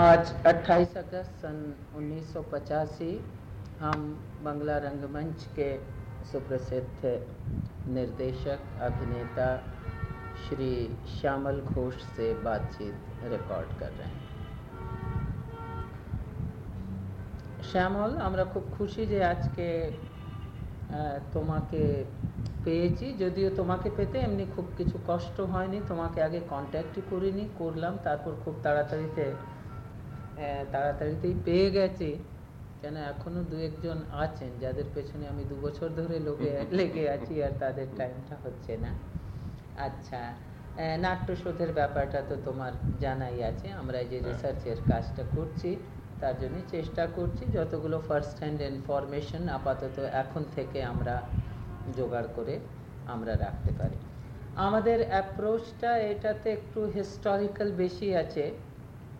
आज 28 अगस्त सन उन्नीस हम बंगला रंगमंच के सुप्रसिद्ध निर्देशक अभिनेता श्री श्यामल घोष से बातचीत रिकॉर्ड कर रहे हैं শ্যামল আমরা খুব খুশি যে আজকে তোমাকে পেয়েছি যদিও তোমাকে পেতে এমনি খুব কিছু কষ্ট হয়নি তোমাকে আগে কন্ট্যাক্টই করিনি করলাম তারপর খুব তাড়াতাড়িতে তাড়াতাড়িতেই পেয়ে গেছি। কেন এখনও দু একজন আছেন যাদের পেছনে আমি দু বছর ধরে লোকে লেগে আছি আর তাদের টাইমটা হচ্ছে না। আচ্ছা নাট্যশোধের ব্যাপারটা তো তোমার জানাই আছে। আমরা যে রিসার্চের হ্যাঁ। কাজটা করছি তার জন্য চেষ্টা করছি। যতগুলো ফার্স্ট হ্যান্ড ইনফরমেশন আপাতত এখন থেকে আমরা জোগাড় করে আমরা রাখতে পারি। আমাদের অ্যাপ্রোচটা এটাতে একটু হিস্টোরিক্যাল বেশি আছে।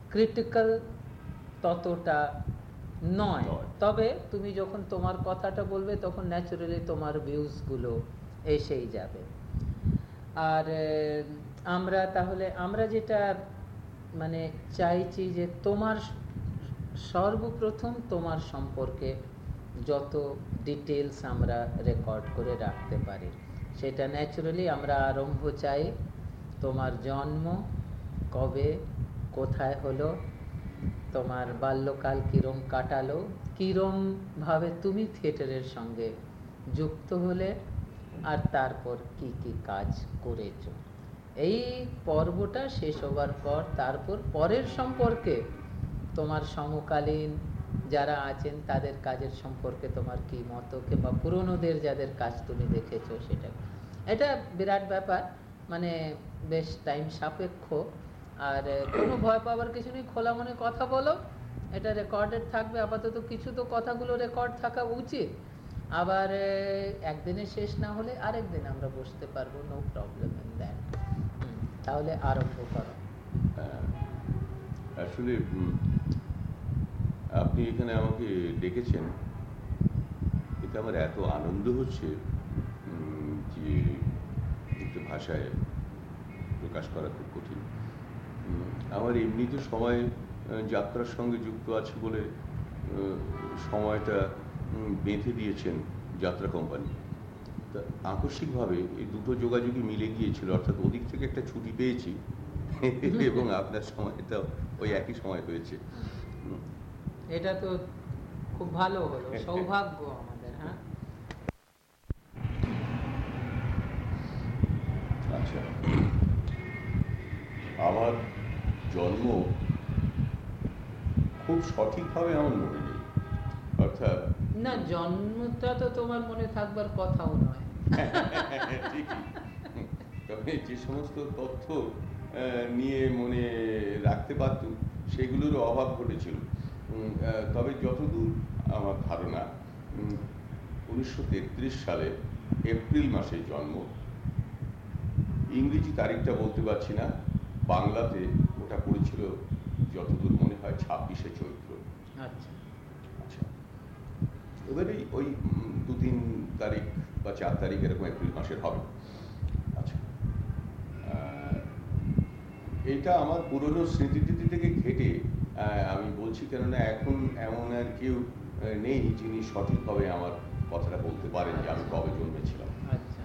ক্রিটিক্যাল ততটা নয়। তবে তুমি যখন তোমার কথাটা বলবে তখন ন্যাচুরালি তোমার ভিউজগুলো এসেই যাবে। আর আমরা তাহলে আমরা যেটা মানে চাইছি যে তোমার সর্বপ্রথম তোমার সম্পর্কে যত ডিটেলস আমরা রেকর্ড করে রাখতে পারি সেটা ন্যাচুরালি আমরা আরম্ভ চাই তোমার জন্ম কবে কোথায় হলো তোমার বাল্যকাল কিরম কাটালো? কিরম ভাবে তুমি থিয়েটারের সঙ্গে যুক্ত হলে? আর তারপর কি কি কাজ করেছ? এই পর্বটা শেষ হবার পর, তারপর পরের সম্পর্কে তোমার সমকালীন যারা আছেন, তাদের কাজের সম্পর্কে তোমার কি মত? কিংবা পুরনোদের যাদের কাজ তুমি দেখেছ সেটা এটা বিরাট ব্যাপার। মানে বেশ টাইম সাপেক্ষ। আর কোনো ভয় পাওয়ার কিছু নেই, খোলা মনে কথা বলো, এটা রেকর্ডেড থাকবে, আপাতত কিছু তো কথাগুলো রেকর্ড থাকা উচিত। আবার একদিনে শেষ না হলে আরেক দিন আমরা বসতে পারব নো প্রবলেম ইন দ্যাট তাহলে আরম্ভ করো। আসলে আপনি এখানে আমাকে ডেকেছেন। এতে আমার এত আনন্দ হচ্ছে যে ভাষায় প্রকাশ করা খুব কঠিন। আমার এমনিতে সময় যাত্রার সঙ্গে যুক্ত আছে বলে সময়টা বেঁধে দিয়েছেন যাত্রা কোম্পানি। তা আকস্মিকভাবে এই দুটো যোগাযোগই মিলে গিয়েছিল অর্থাৎ ওদিক থেকে একটা ছুটি পেয়েছি এবং আপনার সময়টা ওই একই সময় হয়েছে। এটা তো খুব ভালো হলো সৌভাগ্য আমাদের হ্যাঁ? আচ্ছা। আমার জন্ম খুব সঠিকভাবে আমার মনে নেই। অর্থাৎ না জন্মটা তো তোমার মনে থাকবার কথাও নয়। ঠিকই। তবে যে সমস্ত তথ্য নিয়ে মনে রাখতে পারতুম সেগুলোর অভাব ঘটেছিল। তবে যতদূর আমার ধারণা উনিশশো তেত্রিশ সালে এপ্রিল মাসে জন্ম। ইংরেজি তারিখটা বলতে পারছি না। বাংলাতে ওটা পড়েছিল যতদূর মনে হয় ছাব্বিশে চৈত্র। আচ্ছা। আচ্ছা। ওই দু তিন তারিখ বা চার তারিখ এরকম এপ্রিল মাসের হবে। আচ্ছা। এটা আমার পুরনো স্মৃতিটিতি থেকে ঘেটে আমি বলছি কেননা এখন এমন আর কেউ নেই যিনি সঠিকভাবে আমার কথাটা বলতে পারেন যে আমি কবে জন্মেছিলাম। আচ্ছা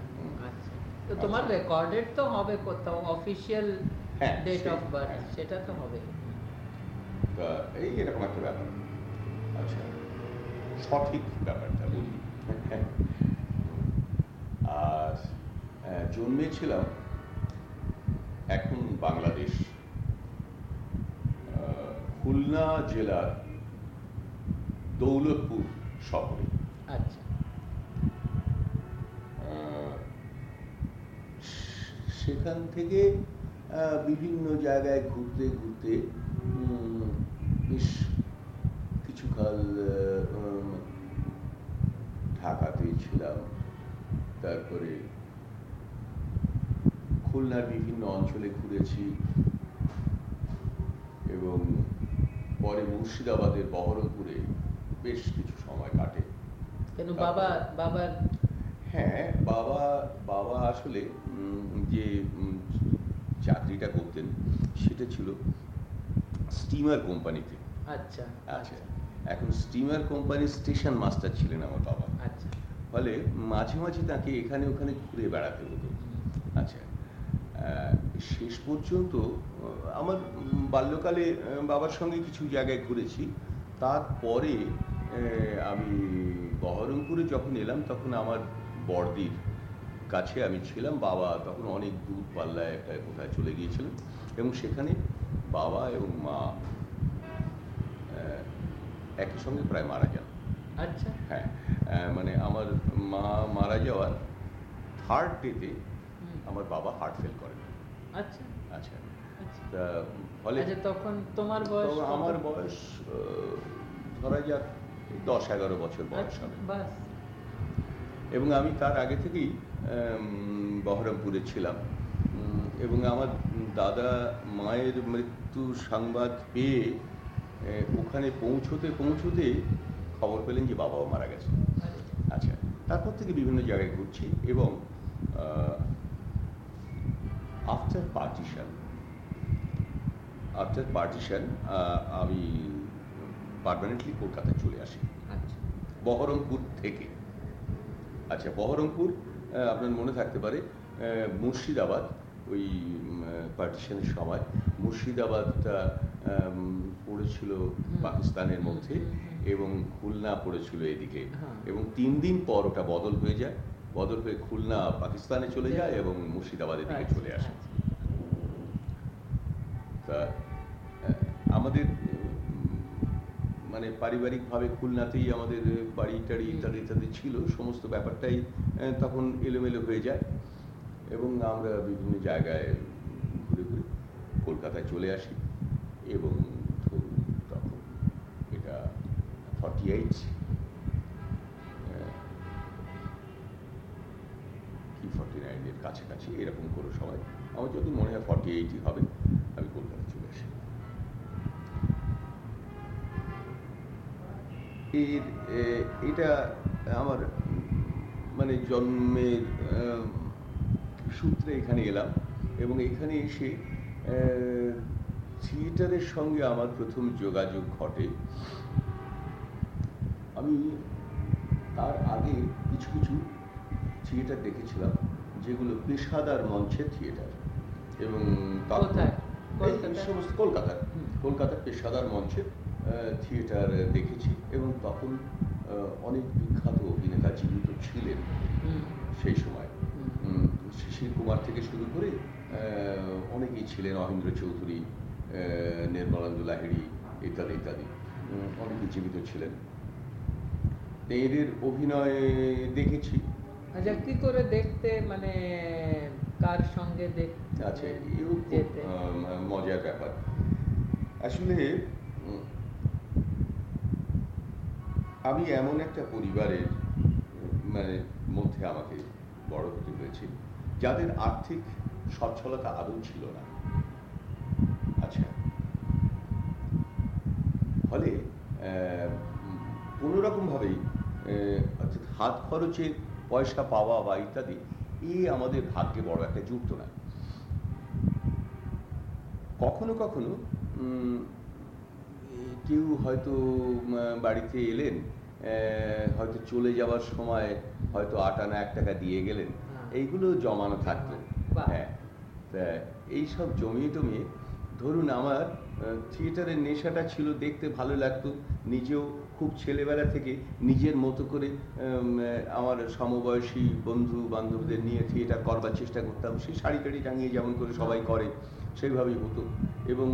আচ্ছা। তো তোমার রেকর্ডেড তো হবে কোথাও অফিসিয়াল ডেট অফ বার্থ সেটা তো হবে তা এই এরকম একটা ব্যাপার। আচ্ছা সঠিক ব্যাপারটা বলি। আর জন্মেছিলাম এখন বাংলাদেশ খুলনা জেলার দৌলতপুর শহরে। আচ্ছা। সেখান থেকে বিভিন্ন জায়গায় ঘুরতে ঘুরতে বেশ কিছুকাল ঢাকাতে ছিলাম। তারপরে খুলনার বিভিন্ন অঞ্চলে ঘুরেছি এবং পরে মুর্শিদাবাদের বহরমপুরে বেশ কিছু সময় কাটে। কেন বাবা বাবার? হ্যাঁ বাবা বাবা আসলে যে চাকরিটা করতেন সেটা ছিল স্টিমার কোম্পানিতে আচ্ছা আচ্ছা। এখন স্টিমার কোম্পানির স্টেশন মাস্টার ছিলেন আমার বাবা। আচ্ছা। ফলে মাঝে মাঝে তাকে এখানে ওখানে ঘুরে বেড়াতে হতো। আচ্ছা। শেষ পর্যন্ত আমার বাল্যকালে বাবার সঙ্গে কিছু জায়গায় ঘুরেছি। তারপরে আমি বহরমপুরে যখন এলাম তখন আমার বড়দির কাছে আমি ছিলাম বাবা তখন অনেক দূর পাল্লায় একটা কোথায় চলে গিয়েছিলেন এবং সেখানে বাবা এবং মা একই সঙ্গে প্রায় মারা যান আচ্ছা। হ্যাঁ মানে আমার মা মারা যাওয়ার থার্ড ডেতে আমার বাবা হার্ট ফেল করেন। আচ্ছা। আচ্ছা। আচ্ছা। তা ফলে আচ্ছা তখন তোমার বয়স আমার বয়স ধরা যাক দশ এগারো বছর বয়স আচ্ছা, হবে। এবং আমি তার আগে থেকেই বহরমপুরে ছিলাম। এবং আমার দাদা মায়ের মৃত্যুর সংবাদ পেয়ে ওখানে পৌঁছতে পৌঁছতে খবর পেলেন যে বাবাও মারা গেছে। আচ্ছা তারপর থেকে বিভিন্ন জায়গায় ঘুরছি এবং আফটার পার্টিশন আফটার পার্টিশন আমি পার্মানেন্টলি কলকাতায় চলে আসি। আচ্ছা। বহরমপুর থেকে। আচ্ছা বহরমপুর আপনার মনে থাকতে পারে মুর্শিদাবাদ ওই পার্টিশনের সময় মুর্শিদাবাদটা পড়েছিল পাকিস্তানের মধ্যে। এবং খুলনা পড়েছিল এদিকে হ্যাঁ। এবং তিন দিন পর ওটা বদল হয়ে যায় বদল হয়ে খুলনা পাকিস্তানে চলে যায় এবং মুর্শিদাবাদের দিকে আচ্ছা, চলে আসে আচ্ছা। তা আমাদের মানে পারিবারিকভাবে খুলনাতেই আমাদের বাড়ি টাড়ি ইত্যাদি ইত্যাদি ছিল, সমস্ত ব্যাপারটাই তখন এলোমেলো হয়ে যায় এবং আমরা বিভিন্ন জায়গায় ঘুরে ঘুরে কলকাতায় চলে আসি এবং ধরুন তখন এটা ফর্টি এইট কি ফর্টি নাইনের কাছাকাছি এরকম কোনো সময় আমার যদি মনে হয় ফর্টি এইটই হবে, আমি কলকাতায় চলে আসি। এর এটা আমার মানে জন্মের সূত্রে এখানে এলাম এবং এখানে এসে থিয়েটারের সঙ্গে আমার প্রথম যোগাযোগ ঘটে আমি তার আগে কিছু কিছু থিয়েটার দেখেছিলাম যেগুলো পেশাদার মঞ্চের থিয়েটার এবং? সমস্ত কলকাতার কলকাতার পেশাদার মঞ্চের আহ, থিয়েটার দেখেছি এবং তখন অনেক বিখ্যাত অভিনেতা জীবিত ছিলেন সেই সময়। শিশির কুমার থেকে শুরু করে অনেকেই ছিলেন অহিন্দ্র চৌধুরী আহ, নির্মলানন্দ লাহিড়ী ইত্যাদি ইত্যাদি। অনেকেই জীবিত ছিলেন। এদের অভিনয় দেখেছি। আচ্ছা কি করে দেখতে মানে কার সঙ্গে দেখতে আচ্ছা এও মজার ব্যাপার। আসলে আমি এমন একটা পরিবারের মানে মধ্যে আমাকে বড় হতে হয়েছে যাদের আর্থিক সচ্ছলতা আদৌ ছিল না। আচ্ছা। ফলে আহ, উম, কোনো রকমভাবেই আহ, অর্থাৎ হাত খরচের পয়সা পাওয়া বা ইত্যাদি এ আমাদের ভাগ্যে বড় একটা যুক্ত না কখনো কখনো কেউ হয়তো বাড়িতে এলেন হয়তো চলে যাওয়ার সময় হয়তো আট আনা এক টাকা দিয়ে গেলেন। হ্যাঁ। এইগুলো জমানো থাকতো। হ্যাঁ। তা এইসব জমিয়ে টমিয়ে ধরুন আমার থিয়েটারের নেশাটা ছিল দেখতে ভালো লাগতো নিজেও খুব ছেলেবেলা থেকে নিজের মতো করে আমার সমবয়সী বন্ধু বান্ধবদের নিয়ে থিয়েটার করবার চেষ্টা করতাম। সেই শাড়ি টাড়ি টাঙিয়ে যেমন করে সবাই করে সেইভাবেই হতো। এবং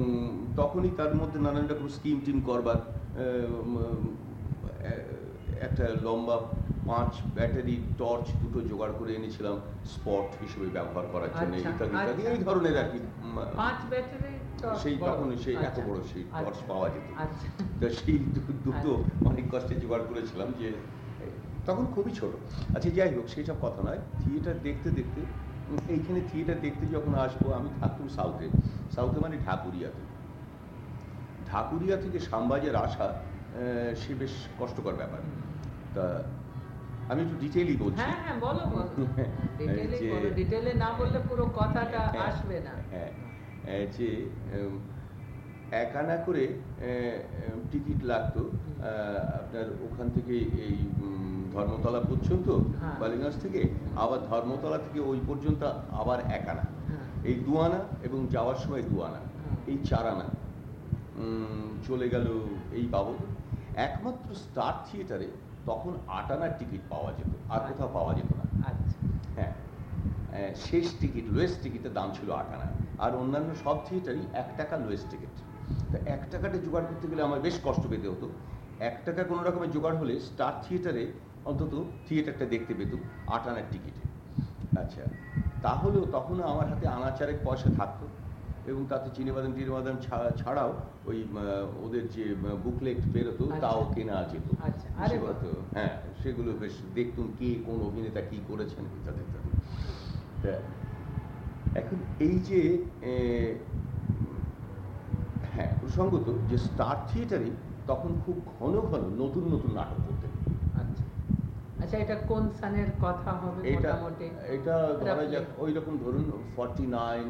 তখনই তার মধ্যে নানান রকম স্কিম টিম করবার একটা লম্বা পাঁচ ব্যাটারি টর্চ দুটো জোগাড় করে এনেছিলাম স্পট হিসেবে ব্যবহার করার জন্য আচ্ছা, ইত্যাদি ইত্যাদি আচ্ছা, এই ধরনের আর কি। পাঁচ ব্যাটারি সেই তখন সেই এত আচ্ছা, বড় সেই টর্চ পাওয়া যেত। আচ্ছা। তা সেই দুটো অনেক কষ্টে জোগাড় করেছিলাম যে তখন খুবই ছোট। আচ্ছা যাই হোক সেই সব কথা নয়। থিয়েটার দেখতে দেখতে এইখানে থিয়েটার দেখতে যখন আসব আমি থাকতাম সাউথে। সাউথে মানে ঢাকুরিয়াতে। ঢাকুরিয়া থেকে শ্যামবাজার আসা সে বেশ কষ্টকর ব্যাপার। তা আমি একটু ডিটেইলই বলছি। হ্যাঁ হ্যাঁ বলো বলো। ডিটেলে যে- বলো না বললে পুরো কথাটা হ্যাঁ, আসবে না। হ্যাঁ যে এক আনা করে টিকিট লাগতো আপনার ওখান থেকে এই ধর্মতলা পর্যন্ত হ্যাঁ। বালিগঞ্জ থেকে আবার ধর্মতলা থেকে ওই পর্যন্ত আবার এক আনা। হ্যাঁ। এই দু আনা এবং যাওয়ার সময় দু আনা। হ্যাঁ। এই চার আনা। উম, চলে গেল এই বাবদ। একমাত্র স্টার থিয়েটারে তখন আট আনার টিকিট পাওয়া যেত আর কোথাও পাওয়া যেত না। আচ্ছা। হ্যাঁ। শেষ টিকিট লোয়েস্ট টিকিটের দাম ছিল আট আনা আর অন্যান্য সব থিয়েটারই এক টাকা লোয়েস্ট টিকিট তা এক টাকাটা জোগাড় করতে গেলে আমার বেশ কষ্ট পেতে হতো। এক টাকা কোনো রকমের জোগাড় হলে স্টার থিয়েটারে অন্তত থিয়েটারটা দেখতে পেত আট আনার টিকিটে। আচ্ছা তাহলেও তখনও আমার হাতে আনাচারেক পয়সা থাকতো। এবং তাতে চিনিবাদাম টিনিবাদাম ছাড়াও ওই ওদের যে বুকলেট বেরোতো আচ্ছা। তাও কেনা যেত আচ্ছা, আরে সেগুলো তো হ্যাঁ সেগুলো বেশ দেখতুম কে কোন অভিনেতা কি করেছেন ইত্যাদি ইত্যাদি এখন এই যে হ্যাঁ প্রসঙ্গত যে স্টার থিয়েটারে তখন খুব ঘন ঘন নতুন নতুন নাটক করতেন। আচ্ছা। আচ্ছা এটা কোন সানের কথা হবে এটা মোটামুটি? এটা ধরা যাক ওই রকম ধরুন forty nine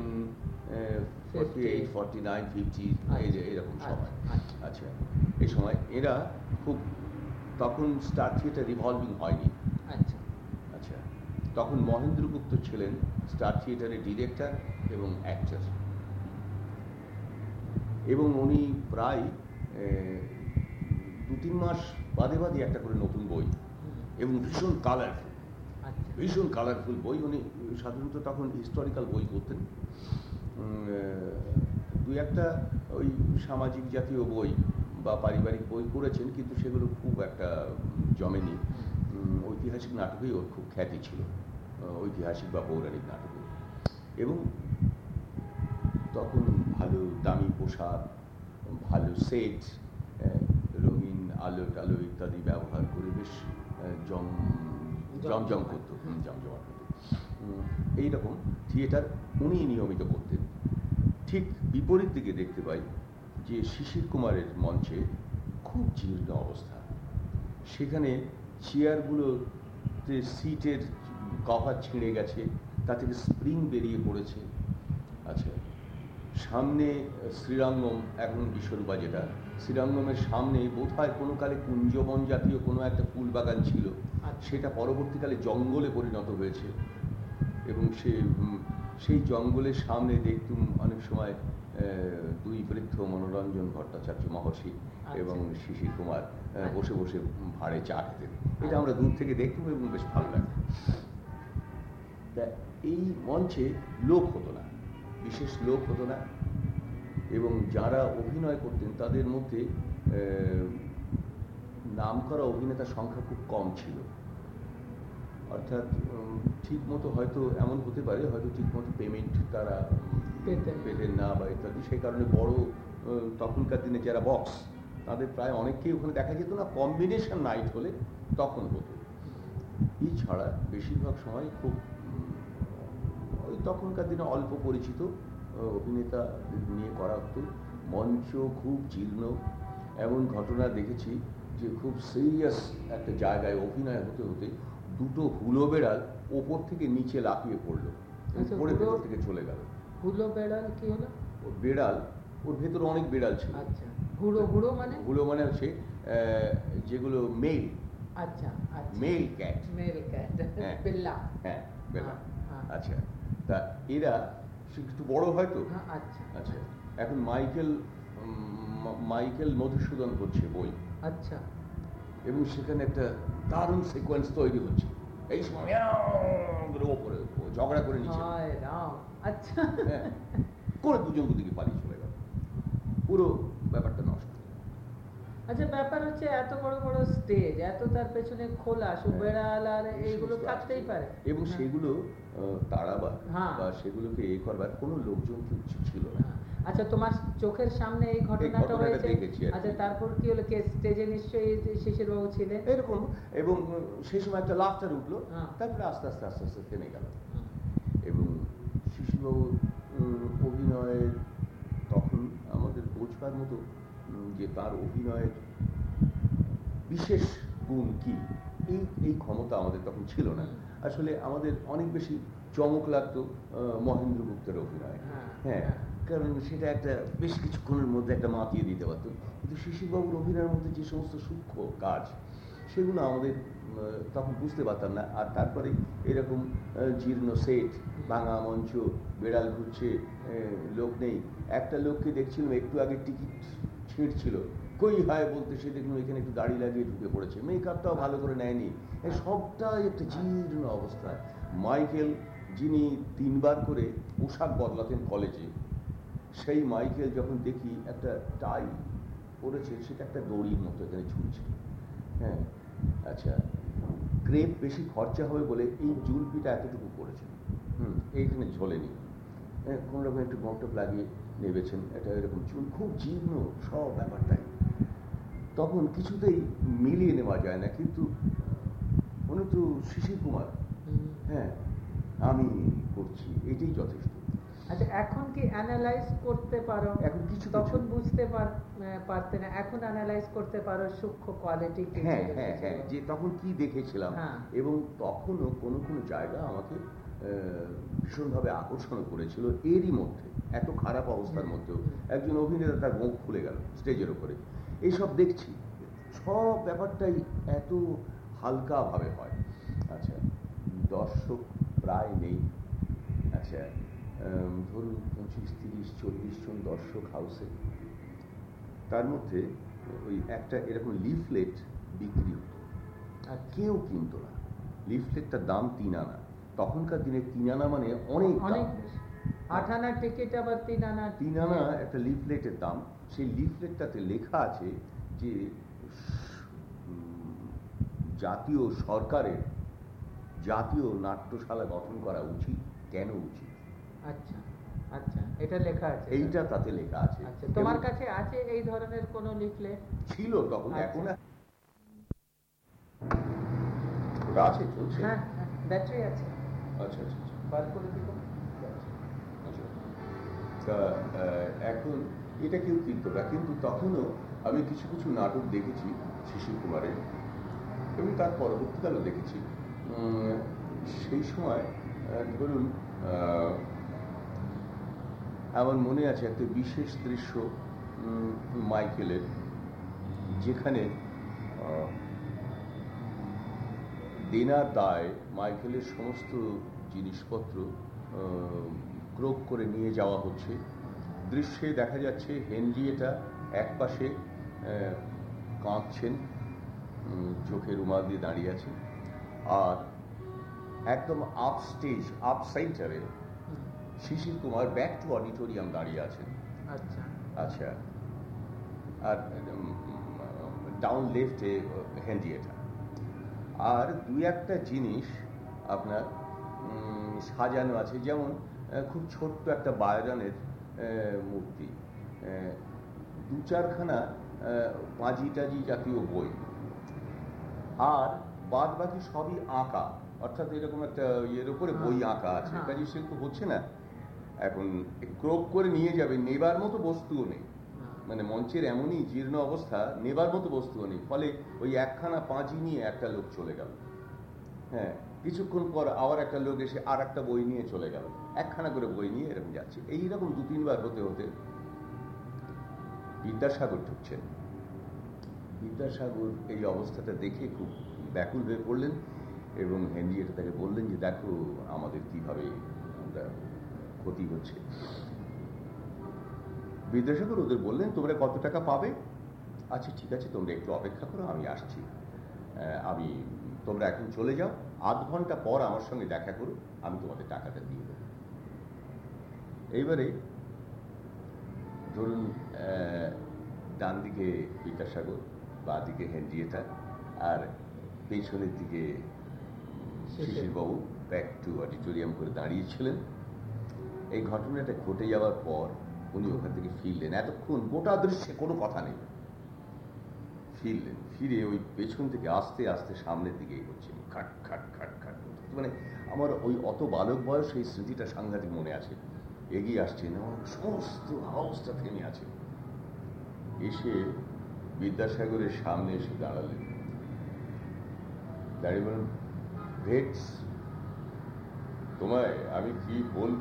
forty eight forty nine fifty এই যে এরকম আচ্ছা, সময়। আচ্ছা। আচ্ছা। এই সময় এরা খুব তখন স্টার থিয়েটার রিভলভিং হয়নি। আচ্ছা। আচ্ছা। তখন মহেন্দ্র গুপ্ত ছিলেন স্টার থিয়েটারের ডিরেক্টর এবং অ্যাক্টর এবং উনি প্রায় দু তিন মাস বাদে বাদে একটা করে নতুন বই এবং ভীষণ কালারফুল আচ্ছা। ভীষণ কালারফুল বই। উনি সাধারণত তখন হিস্টোরিক্যাল বই করতেন দুই একটা ওই সামাজিক জাতীয় বই বা পারিবারিক বই করেছেন কিন্তু সেগুলো খুব একটা জমেনি। ঐতিহাসিক নাটকেই ওর খুব খ্যাতি ছিল। ঐতিহাসিক বা পৌরাণিক নাটকে। এবং তখন ভালো দামি পোশাক ভালো সেট রঙিন আলো টালো ইত্যাদি ব্যবহার করে বেশ জম জমজম করতো জমজমাট। করতো। এইরকম থিয়েটার উনি নিয়মিত করতেন। ঠিক বিপরীত দিকে দেখতে পাই যে শিশির কুমারের মঞ্চে খুব জীর্ণ অবস্থা। সেখানে চেয়ারগুলোতে সিটের কভার ছিঁড়ে গেছে তা থেকে স্প্রিং বেরিয়ে পড়েছে। আচ্ছা সামনে শ্রীরঙ্গম এখন বিশ্বরূপা যেটা শ্রীরঙ্গমের সামনে বোধহয় কোনো কালে কুঞ্জবন জাতীয় কোনো একটা ফুল বাগান ছিল আচ্ছা। সেটা পরবর্তীকালে জঙ্গলে পরিণত হয়েছে। এবং সে সেই জঙ্গলের সামনে দেখতুম অনেক সময় দুই বৃদ্ধ মনোরঞ্জন ভট্টাচার্য মহর্ষি আচ্ছা। এবং শিশির কুমার আচ্ছা। বসে বসে ভাড়ে চা খেতেন এটা আমরা দূর থেকে দেখতুম এবং বেশ ভালো লাগতো তা এই মঞ্চে লোক হতো না বিশেষ লোক হতো না এবং যারা অভিনয় করতেন তাদের মধ্যে আহ, নামকরা অভিনেতার সংখ্যা খুব কম ছিল অর্থাৎ উম, ঠিক মতো হয়তো এমন হতে পারে হয়তো ঠিক মতো পেমেন্ট তারা। পেতেন না। বা ইত্যাদি। সেই কারণে বড় তখনকার দিনে যারা বক্স তাদের প্রায় অনেককেই ওখানে দেখা যেত না। কম্বিনেশন নাইট হলে তখন হতো। এছাড়া বেশিরভাগ সময় খুব ওই তখনকার দিনে অল্প পরিচিত অভিনেতা নিয়ে করা হতো। মঞ্চ খুব জীর্ণ। এমন ঘটনা দেখেছি যে খুব সিরিয়াস একটা জায়গায় অভিনয় হতে হতে দুটো হুলো বেড়াল ওপর থেকে নিচে লাফিয়ে পড়ল। আচ্ছা, পড়ে ভেতর থেকে চলে গেল। হুলো বেড়াল কি হলো? ও বেড়াল ওর ভেতরে অনেক বেড়াল ছিল। আচ্ছা হুড়ো হুড়ো মানে? হুলো মানে হচ্ছে যেগুলো মেল। আচ্ছা আচ্ছা। Male cat. মেল ক্যাট হ্যাঁ। হ্যাঁ বেলা হ্যাঁ, হ্যাঁ। আচ্ছা তা এরা একটু বড় হয়তো হ্যাঁ, আচ্ছা। আচ্ছা এখন মাইকেল মাইকেল মধুসূদন করছে বই। আচ্ছা। এবং সেখানে একটা দারুণ সিকোয়েন্স তৈরি হচ্ছে। এই সময় করে ওপরে ঝগড়া করে নিচে আচ্ছা করে দুজন দুদিকে পালিয়ে চলে গেল পুরো ব্যাপারটা নষ্ট আচ্ছা ব্যাপার হচ্ছে এত বড় বড় স্টেজ এত তার পেছনে খোলা। সুবেড়াল আর এইগুলো থাকতেই পারে এবং। সেগুলো তাড়াবার হ্যাঁ। বা সেগুলোকে এ করবার কোনো লোকজন ছিল না। আচ্ছা তোমার চোখের সামনে এই ঘটনাটা হয়েছে। আচ্ছা তারপর কি হলো কে স্টেজে নিশ্চয়ই শিশির বাবু ছিলেন এরকম এবং সেই সময় একটা লাফটার উঠল হ্যাঁ। তারপরে আস্তে আস্তে আস্তে আস্তে থেমে গেল। এবং শিশুবাবু অভিনয়ের তখন আমাদের বোঝবার মতো যে তার অভিনয়ের বিশেষ গুণ কি এই এই ক্ষমতা আমাদের তখন ছিল না আসলে আমাদের অনেক বেশি চমক লাগতো মহেন্দ্র গুপ্তের অভিনয় হ্যাঁ, হ্যাঁ হ্যাঁ। কারণ সেটা একটা বেশ কিছুক্ষণের মধ্যে একটা মাতিয়ে দিতে পারতো। কিন্তু শিশিরবাবুর অভিনয়ের মধ্যে যে সমস্ত সূক্ষ্ম কাজ, সেগুলো আমাদের তখন বুঝতে পারতাম না। আর তারপরে এরকম জীর্ণ সেট, ভাঙা মঞ্চ, বেড়াল ঘুরছে লোক নেই। একটা লোককে দেখছিলাম, একটু আগে টিকিট ছিঁড়ছিল। কই হয় বলতে সে দেখলাম এখানে একটু দাড়ি লাগিয়ে ঢুকে পড়েছে। মেকআপটাও ভালো করে নেয়নি। সবটাই একটা জীর্ণ অবস্থায় মাইকেল, যিনি তিনবার করে পোশাক বদলাতেন কলেজে সেই মাইকেল যখন দেখি একটা টাই পরেছে সেটা একটা দড়ির মতো এখানে ঝুলছে। হ্যাঁ আচ্ছা ক্রেপ বেশি খরচা হবে বলে এই জুলপিটা এতটুকু করেছেন হুম এইখানে ঝোলেনি। হ্যাঁ কোনো রকম একটু গমটপ লাগিয়ে নেবেছেন এটা এরকম চুল খুব জীর্ণ সব ব্যাপারটাই। তখন কিছুতেই মিলিয়ে নেওয়া যায় না কিন্তু উনি তো শিশির কুমার হ্যাঁ আমি করছি এটাই যথেষ্ট। আচ্ছা এখন কি অ্যানালাইজ করতে পারো? এখন কিছু তখন বুঝতে পারতে না। এখন অ্যানালাইজ করতে পারো সূক্ষ্ম কোয়ালিটি হ্যাঁ হ্যাঁ হ্যাঁ যে তখন কি দেখেছিলাম হ্যাঁ। এবং তখনও কোনো কোনো জায়গা আমাকে ভীষণভাবে আকর্ষণ করেছিল এরই মধ্যে এত খারাপ অবস্থার মধ্যেও। একজন অভিনেতা তার মুখ খুলে গেল স্টেজের ওপরে এইসব দেখছি। সব ব্যাপারটাই এত হালকাভাবে হয়। আচ্ছা দর্শক প্রায় নেই। আচ্ছা ধরুন পঁচিশ তিরিশ চল্লিশ জন দর্শক হাউসে তার মধ্যে ওই একটা এরকম লিফলেট বিক্রি হতো। আর কেউ কিনতো না। লিফলেটটার দাম তিন আনা। তখনকার দিনে তিন আনা মানে অনেক অনেক আট আনা টিকিট আবার তিন আনা। তিন আনা একটা লিফলেটের দাম। সেই লিফলেটটাতে লেখা আছে যে জাতীয় সরকারের জাতীয় নাট্যশালা গঠন করা উচিত কেন উচিত? আচ্ছা আচ্ছা এটা লেখা আছে এইটা তাতে লেখা আছে। আচ্ছা তোমার কাছে আছে এই ধরনের কোন লিফলেট ছিল তখন আচ্ছা। এখন আছে চলছে। হ্যাঁ ব্যাটারি হ্যাঁ, আছে। আচ্ছা আচ্ছা, আচ্ছা। বার করে দিব। আচ্ছা এখন এটা কেউ কিনতো না কিন্তু তখনও আমি কিছু কিছু নাটক দেখেছি শিশির কুমারের। এবং তার পরবর্তীকালও দেখেছি। সেই সময় ধরুন আমার মনে আছে একটা বিশেষ দৃশ্য মাইকেলের, যেখানে দেনার দায় মাইকেলের সমস্ত জিনিসপত্র ক্রোক করে নিয়ে যাওয়া হচ্ছে। দৃশ্যে দেখা যাচ্ছে হেনরিয়েটা এক পাশে কাঁদছেন চোখে রুমাল দিয়ে দাঁড়িয়ে আছে আর একদম আপ স্টেজ আপ সেন্টারে Shishir Kumar back to auditorium দাঁড়িয়ে আছেন। আচ্ছা। আচ্ছা। আর ডাউন লেফটে হ্যান্ডিয়েটা আর দু একটা জিনিস আপনার সাজানো আছে। যেমন খুব ছোট্ট একটা বায়োজনের মূর্তি। দু চারখানা পাঁজি টাজি জাতীয় বই। আর বাদ বাকি সবই আঁকা। অর্থাৎ এরকম একটা ইয়ের উপরে বই হ্যাঁ, আঁকা আছে। হ্যাঁ। কাজে শিল্প হচ্ছে না। এখন ক্রোপ করে নিয়ে যাবে নেবার মতো বস্তুও নেই। হ্যাঁ। মানে মঞ্চের এমনই জীর্ণ অবস্থা নেবার মতো বস্তুও নেই। ফলে ওই একখানা পাঁচি নিয়ে একটা লোক চলে গেল। হ্যাঁ কিছুক্ষণ পর আবার একটা লোক এসে আর একটা বই নিয়ে চলে গেল। একখানা করে বই নিয়ে এরকম যাচ্ছে। এইরকম দু তিনবার হতে হতে বিদ্যাসাগর ঢুকছেন। বিদ্যাসাগর এই অবস্থাটা দেখে খুব ব্যাকুল হয়ে পড়লেন এবং হেনরিয়েটা তাকে বললেন যে দেখো আমাদের কীভাবে আমরা ক্ষতি হচ্ছে। বিদ্যাসাগর ওদের বললেন তোমরা কত টাকা পাবে? আচ্ছা ঠিক আছে তোমরা একটু অপেক্ষা করো আমি আসছি। আমি তোমরা এখন চলে যাও আধ ঘণ্টা পর আমার সঙ্গে দেখা করো আমি তোমাদের টাকাটা দিয়ে দেবো। এইবারে ধরুন ডান দিকে বিদ্যাসাগর বা দিকে হেনরিয়েটা আর পেছনের দিকে শিশিরবাবু ব্যাক টু অডিটোরিয়াম করে দাঁড়িয়েছিলেন এই ঘটনাটা ঘটে যাওয়ার পর উনি ওখান থেকে ফিরলেন। এতক্ষণ গোটা দৃশ্যে কোনো কথা নেই। ফিরলেন। ফিরে ওই পেছন থেকে আস্তে আস্তে সামনের দিকে এগোচ্ছেন খাট খাট খাট খাট মানে আমার ওই অত বালক বয়স এই স্মৃতিটা সাংঘাতিক মনে আছে। এগিয়ে আসছেন আমার সমস্ত হাউসটা থেমে আছে। এসে বিদ্যাসাগরের সামনে এসে দাঁড়ালেন। দাঁড়িয়ে বলেন ভেটস তোমায় আমি কি বলব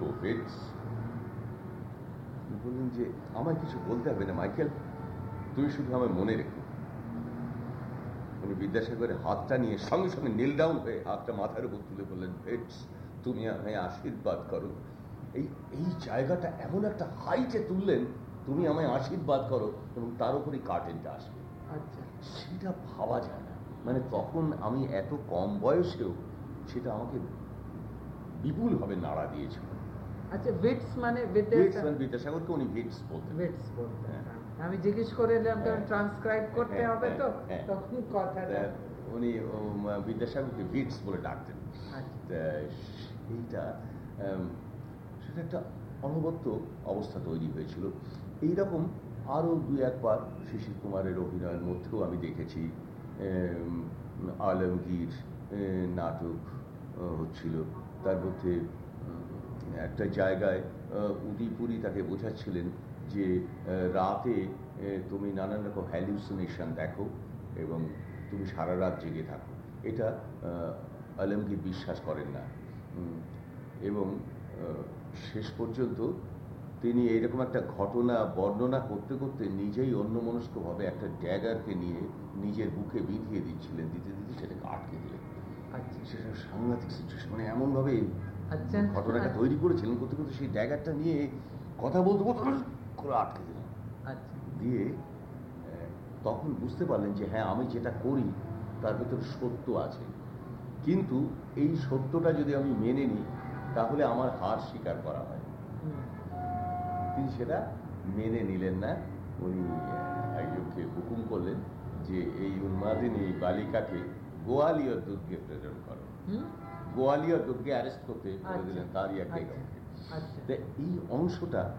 বললেন যে আমায় কিছু বলতে হবে না মাইকেল তুমি শুধু আমার মনে রেখো। উনি বিদ্যাসাগরের হাতটা নিয়ে সঙ্গে সঙ্গে নীল ডাউন হয়ে হাতটা মাথার উপর তুলে বললেন ভেটস তুমি আমায় আশীর্বাদ করো। এই এই জায়গাটা এমন একটা হাইটে তুললেন তুমি আমায় আশীর্বাদ করো এবং তার উপরই কার্টেনটা আসবে। আচ্ছা। সেটা ভাবা যায় না। মানে তখন আমি এত কম বয়সেও সেটা আমাকে বিপুলভাবে নাড়া দিয়েছিল। আচ্ছা ভিটস মানে ভিটস মানে বিদ্যাসাগরকে উনি ভিটস বলতেন ভিটস বলতে হ্যাঁ। আমি জিজ্ঞেস করে এলাম কারণ হ্যাঁ। ট্রান্সক্রাইব করতে হ্যাঁ, হবে তো। তখন কথাটা উনি বিদ্যাসাগরকে ভিটস বলে ডাকতেন। আচ্ছা। সেইটা উম, সেটা একটা অনবদ্য অবস্থা তৈরি হয়েছিল। এইরকম আরও দু একবার শিশির কুমারের অভিনয়ের মধ্যেও আমি দেখেছি আলমগীর নাটক হচ্ছিল। তার মধ্যে একটা জায়গায় উদিপুরি তাকে বোঝাচ্ছিলেন যে রাতে তুমি নানান রকম হ্যালিউসিনেশন দেখো এবং তুমি সারা রাত জেগে থাকো। এটা আলমগীর বিশ্বাস করেন না। এবং শেষ পর্যন্ত তিনি এইরকম একটা ঘটনা বর্ণনা করতে করতে নিজেই অন্যমনস্কভাবে একটা ড্যাগারকে নিয়ে নিজের বুকে বিঁধিয়ে দিচ্ছিলেন, দিতে দিতে সেটাকে আটকে দিলেন। সেটা সাংঘাতিক সিচুয়েশন মানে এমনভাবে আচ্ছা। ঘটনাটা তৈরি করেছিলেন করতে করতে সেই ড্যাগারটা নিয়ে কথা বলতে বলতে করে আটকে দিলেন আচ্ছা। দিয়ে তখন বুঝতে পারলেন যে হ্যাঁ আমি যেটা করি তার ভেতরে সত্য আছে। কিন্তু এই সত্যটা যদি আমি মেনে নিই তাহলে আমার হার স্বীকার করা হয়। তিনি সেটা মেনে নিলেন না। উনি একজনকে হুকুম করলেন যে এই উন্মাদিনী বালিকাকে গোয়ালিয়র দুর্গে প্রেরণ করো। হুম? গোয়ালিয়র দুর্গে অ্যারেস্ট করতে বলে আচ্ছা, দিলেন তারই এক আচ্ছা, আচ্ছা। এই অংশটা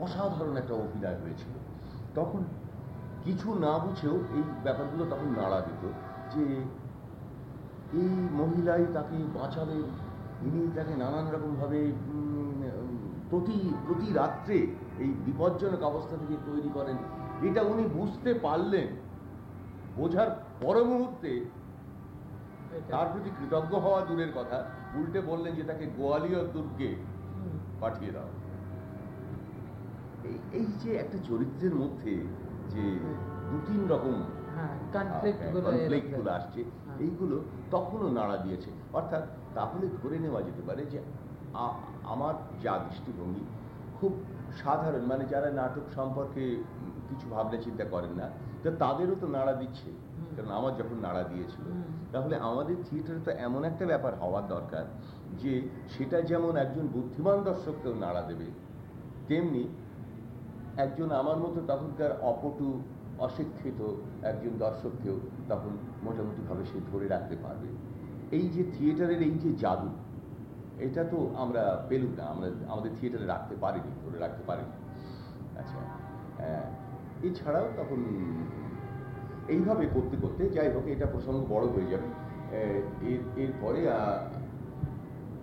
অসাধারণ একটা অভিনয় হয়েছিল। তখন কিছু না বুঝেও এই ব্যাপারগুলো তখন নাড়া দিত যে এই মহিলাই তাকে বাঁচাবে ইনি তাকে নানান রকমভাবে প্রতি প্রতি রাত্রে এই বিপজ্জনক অবস্থা থেকে তৈরি করেন। এটা উনি বুঝতে পারলেন। বোঝার পর মুহূর্তে তার প্রতি কৃতজ্ঞ হওয়া দূরের কথা। উল্টে বললেন যে তাকে গোয়ালিয়র দুর্গে পাঠিয়ে দাও। এই যে একটা চরিত্রের মধ্যে যে দু তিন রকম হ্যাঁ। গুলো আসছে। হ্যাঁ। এইগুলো তখনও নাড়া দিয়েছে। অর্থাৎ তাহলে ধরে নেওয়া যেতে পারে যে আমার যা দৃষ্টিভঙ্গি খুব সাধারণ। মানে যারা নাটক সম্পর্কে কিছু ভাবনা চিন্তা করেন না তো তাদেরও তো নাড়া দিচ্ছে। কারণ আমার যখন নাড়া দিয়েছিল তাহলে আমাদের থিয়েটারে তো এমন একটা ব্যাপার হওয়ার দরকার যে সেটা যেমন একজন বুদ্ধিমান দর্শককেও নাড়া দেবে তেমনি একজন আমার মতো তখনকার অপটু অশিক্ষিত একজন দর্শককেও তখন মোটামুটিভাবে সে ধরে রাখতে পারবে। এই যে থিয়েটারের এই যে জাদু এটা তো আমরা পেলুম না আমরা আমাদের থিয়েটারে রাখতে পারিনি ধরে রাখতে পারিনি। আচ্ছা আহ, এছাড়াও তখন এইভাবে করতে করতে যাই হোক, এটা প্রসঙ্গ বড় হয়ে যাবে। এর, এরপরে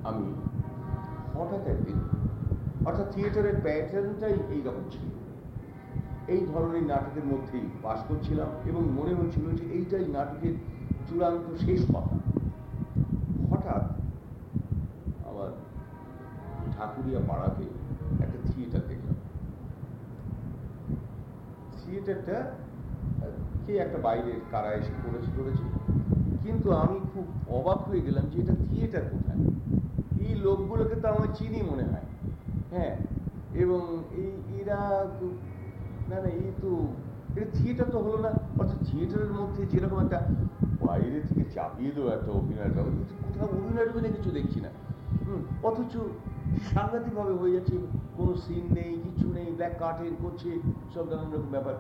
আমি হঠাৎ একদিন, অর্থাৎ থিয়েটারের প্যাটার্নটাই এইরকম ছিল। এই ধরনের নাটকের মধ্যেই পাশ করছিলাম এবং মনে হচ্ছিল যে এইটাই নাটকের চূড়ান্ত শেষ কথা। হঠাৎ আমার ঠাকুরিয়া পাড়াতে একটা থিয়েটার দেখলাম। থিয়েটারটা কে একটা বাইরের কারা এসে করেছে করেছে? কিন্তু আমি খুব অবাক হয়ে গেলাম যে এটা থিয়েটার কোথায়? এই লোকগুলোকে তো আমার চিনি মনে হয়। হ্যাঁ এবং এই এরা না না, এই তো, এটা থিয়েটার তো হলো না, অর্থাৎ থিয়েটারের মধ্যে যেরকম একটা বাইরে থেকে চাপিয়ে দেওয়া একটা কিন্তু কোথাও অভিনয় টভিনয় কিছু দেখছি না। অথচ সাংঘাতিকভাবে হয়ে যাচ্ছে, কোনো সিন নেই, কিছু নেই ব্ল্যাক কার্টেন করছে, সব নানান রকম ব্যাপার।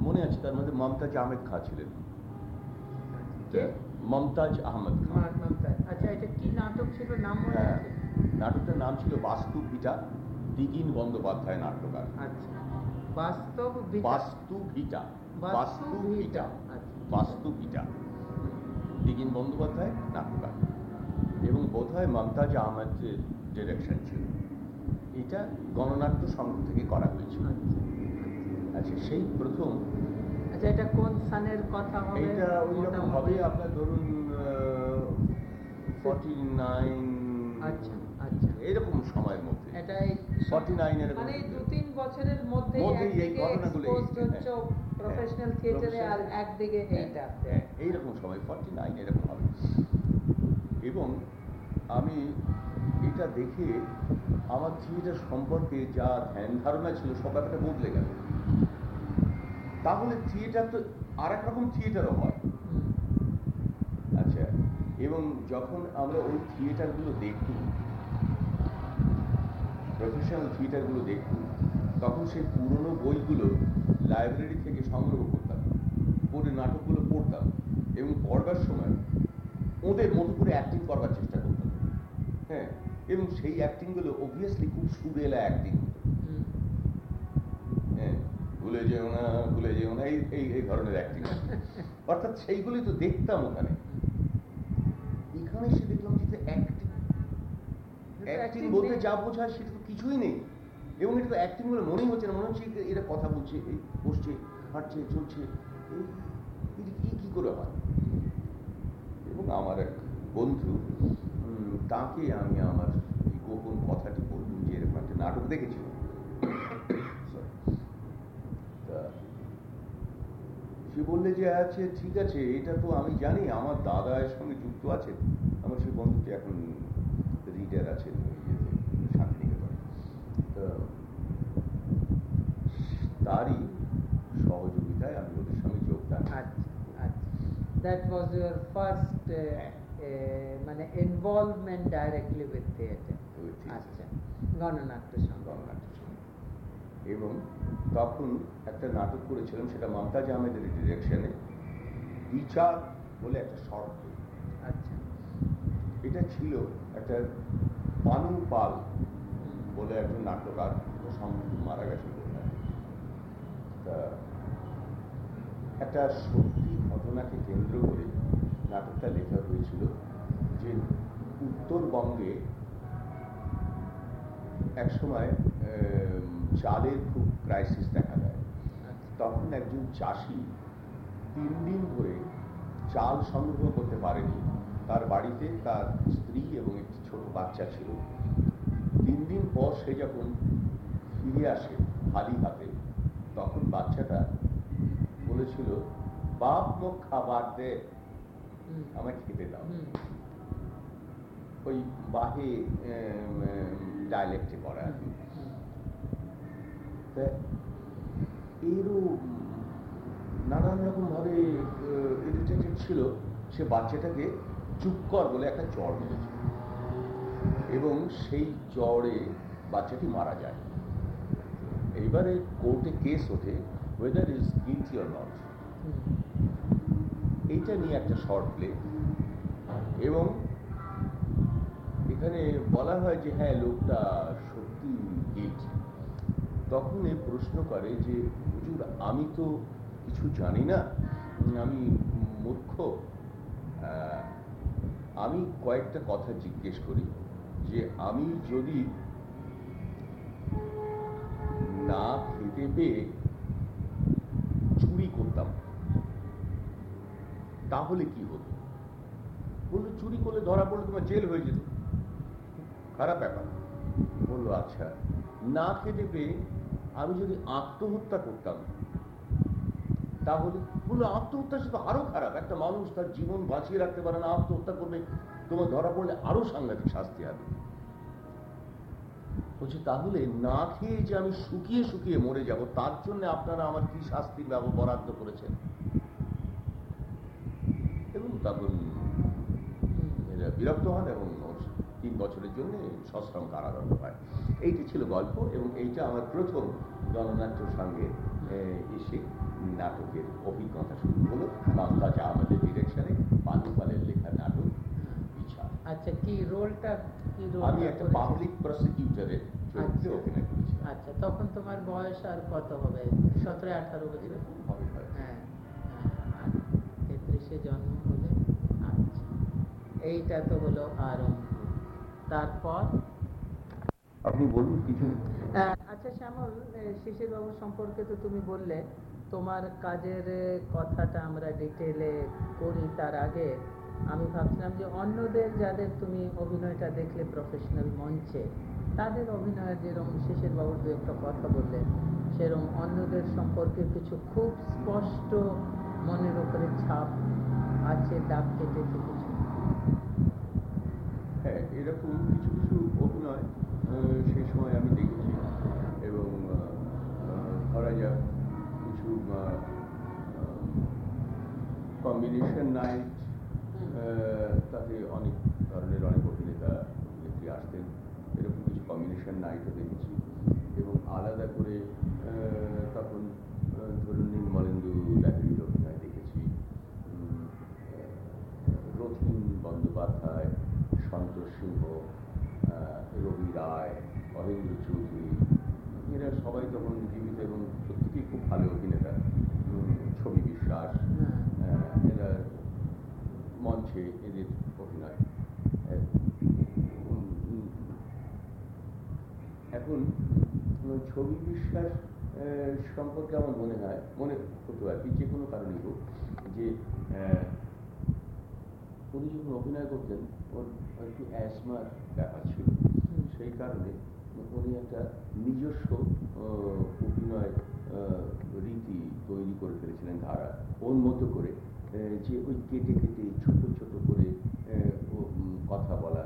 মনে আছে তার মধ্যে মমতাজ আহমেদ খাঁ ছিলেন? মমতাজ আহমেদ খান মমতাজ। আচ্ছা এটা কি নাটক ছিল? নাম হ্যাঁ নাটকটার নাম ছিল বাস্তু ভিটা দিগিন বন্দ্যোপাধ্যায় নাট্যকার। আচ্ছা। বাস্তব বাস্তু ভিটা বাস্তু বাস্তু ভিটা ভিটা। আচ্ছা। বাস্তু ভিটা দিগিন বন্দ্যোপাধ্যায় নাট্যকার। এবং বোধহয় মমতাজ আহমেদের ডিরেকশন ছিল। এটা গণনাট্য সংঘ থেকে করা হয়েছিল। আচ্ছা। সেই প্রথম। আচ্ছা এটা কোন সানের কথা হবে? এইটা ওই রকম হবে? আপনার ধরুন ফর্টি নাইন আচ্ছা আচ্ছা। এইরকম সময়ের মধ্যে। এটা এই 49 এরকম মানে দু তিন বছরের মধ্যেই এই ঘটনাগুলো এই- হচ্ছে হ্যাঁ, প্রফেশনাল হ্যাঁ, থিয়েটারে আর একদিকে এইটা। হ্যাঁ, এইরকম সময় ফর্টি নাইন এরকম হবে। এবং আমি এটা দেখে আমার থিয়েটার সম্পর্কে যা ধ্যান ধারণা ছিল সব ব্যাপারটা বদলে গেল। তাহলে থিয়েটার তো আর রকম থিয়েটারও হয়। আচ্ছা এবং যখন আমরা ওই থিয়েটারগুলো দেখি প্রফেশনাল থিয়েটারগুলো দেখি তখন সেই পুরনো বইগুলো লাইব্রেরি থেকে সংগ্রহ করতাম পড়ে নাটকগুলো পড়তাম এবং পড়বার সময় ওদের মতো করে অ্যাক্টিং করবার চেষ্টা করতাম। হ্যাঁ এবং সেই অ্যাক্টিংগুলো অবভিয়াসলি খুব সুরেলা অ্যাক্টিং হ্যাঁ ভুলে যেও না ভুলে যেও না এই এই এই ধরনের অ্যাক্টিং অর্থাৎ সেইগুলোই তো দেখতাম ওখানে। এখানে এসে দেখলাম যে অ্যাক্টিং অ্যাক্টিং বলতে যা বোঝায় সেটা তো কিছুই নেই। এবং এটা তো অ্যাক্টিং বলে মনেই হচ্ছে না মনে হচ্ছে এরা কথা বলছে এই বসছে হাঁটছে চলছে এই কি কি করে হয়? এবং আমার এক বন্ধু তাকে আমি আমার গোপন কথাটি বললুম যে এরকম একটা নাটক দেখেছিল Sorry. তা সে বললে যে আছে ঠিক আছে এটা তো আমি জানি আমার দাদা এর সঙ্গে যুক্ত আছে আমার সেই বন্ধুটি এখন রিডার ইয়েতে, শান্তিনিকেতনে তো তারই সহযোগিতায় আমি ওদের সঙ্গে যোগদান। আচ্ছা আচ্ছা দ্যাট ওয়াজ ইউর ফার্স্ট মানে involvement directly with theatre With theatre. আচ্ছা গণনাট্য সঙ্গে। এবং তখন একটা নাটক করেছিলাম সেটা মমতাজ আহমেদের ডিরেকশনে বিচার বলে একটা ফিল্ম আচ্ছা। এটা ছিল একটা পানু পাল বলে একজন সম্প্রতি মারা গেছে। তা একটা সত্যি ঘটনাকে কেন্দ্র করে নাটকটা লেখা হয়েছিল যে উত্তরবঙ্গে একসময় চালের খুব ক্রাইসিস দেখা দেয়। তখন একজন চাষি তিন দিন ধরে চাল সংগ্রহ করতে পারেনি। তার বাড়িতে তার স্ত্রী এবং একটি ছোট বাচ্চা ছিল। তিন দিন পর সে যখন ফিরে আসে খালি হাতে তখন বাচ্চাটা বলেছিল বাপ মুখ খাবার দে আমায় খেতে দাও। ওই বাহে ডায়ালেক্টে করা আর কি। তা এরও নানান রকম ভাবে ইরিটেটেড ছিল। সে বাচ্চাটাকে চুপ কর বলে একটা জ্বর মেরেছে এবং সেই জ্বরে বাচ্চাটি মারা যায়। এইবারে কোর্টে কেস ওঠে whether is guilty or not এইটা নিয়ে একটা শর্ট প্লে এবং এখানে বলা হয় যে হ্যাঁ লোকটা সত্যি গিলটি তখন এ প্রশ্ন করে যে, হুজুর, আমি তো কিছু জানি না। আমি মূর্খ। আমি কয়েকটা কথা জিজ্ঞেস করি যে, আমি যদি না খেতে পেয়ে চুরি করতাম, তাহলে কি হতো? বলল, চুরি করলে ধরা পড়লে তোমার জেল হয়ে যেত। খারাপ ব্যাপার। বলল আচ্ছা না খেতে পেয়ে আমি যদি আত্মহত্যা করতাম, তাহলে বলল আত্মহত্যা সে তো আরও খারাপ। একটা মানুষ তার জীবন বাঁচিয়ে রাখতে পারে না, আত্মহত্যা করবে তোমার ধরা পড়লে আরও সাংঘাতিক শাস্তি হবে। বলছে, তাহলে না খেয়ে যে আমি শুকিয়ে শুকিয়ে মরে যাব, তার জন্য আপনারা আমার কি শাস্তি বরাদ্দ করেছেন? এবং তখন বিরক্ত হন এবং তিন বছরের জন্য সশ্রম কারাদণ্ড পায় এইটি ছিল গল্প এবং এইটা আমার প্রথম গণনাট্য সঙ্গে এসে নাটকের অভিজ্ঞতা শুরু হলো। মমতাজ আহমেদের ডিরেকশনে পানুপালের লেখা নাটক বিচার। আচ্ছা কি রোলটা আমি একটা পাবলিক প্রসিকিউটরের চরিত্রে আচ্ছা। অভিনয় করেছি আচ্ছা তখন তোমার বয়স আর কত হবে? সতেরো আঠারো বছর? হ্যাঁ হ্যাঁ, তেত্রিশে জন্ম হলে? আচ্ছা এইটা তো হলো আরম্ভ। তারপর? আপনি বলুন কিছু। আচ্ছা শ্যামল শিশির বাবু সম্পর্কে তো তুমি বললে তোমার কাজের কথাটা আমরা ডিটেলে করি তার আগে। আমি ভাবছিলাম যে অন্যদের যাদের তুমি অভিনয়টা দেখলে প্রফেশনাল মঞ্চে তাদের অভিনয়ের যেরকম শেষের বাবুর দু একটা কথা বললেন সেরকম অন্যদের সম্পর্কে কিছু খুব স্পষ্ট মনের উপরে ছাপ আছে দাগ কেটে কিছু হ্যাঁ এরকম কিছু কিছু অভিনয় সেই সময় আমি দেখেছি। এবং ধরা যাক কিছু কম্বিনেশন নাইট তাতে অনেক ধরনের অনেক অভিনেতা অভিনেত্রী আসতেন। এরকম কিছু কম্বিনেশন নাইটও দেখেছি। এবং আলাদা করে তখন ধরুন নির্মলেন্দু লাহিড়ির অভিনয় দেখেছি উম, আহ, রথীন বন্দ্যোপাধ্যায় সন্তোষ সিংহ রবি রায় অহেন্দ্র চৌধুরী এরা সবাই তখন জীবিত এবং প্রত্যেকেই খুব ভালো অভিনেতা ছবি বিশ্বাস হ্যাঁ। এরা মঞ্চে এদের অভিনয়। এখন ছবি বিশ্বাস সম্পর্কে আমার মনে হয় মনে হতো আর কি যে কোনো কারণেই হোক যে উনি যখন অভিনয় করতেন ওর একটু অ্যাসমার ব্যাপার ছিল। সেই কারণে উনি একটা নিজস্ব অভিনয় রীতি তৈরি করে ফেলেছিলেন ধারা ওর মতো করে যে ওই কেটে কেটে ছোট ছোট করে কথা বলা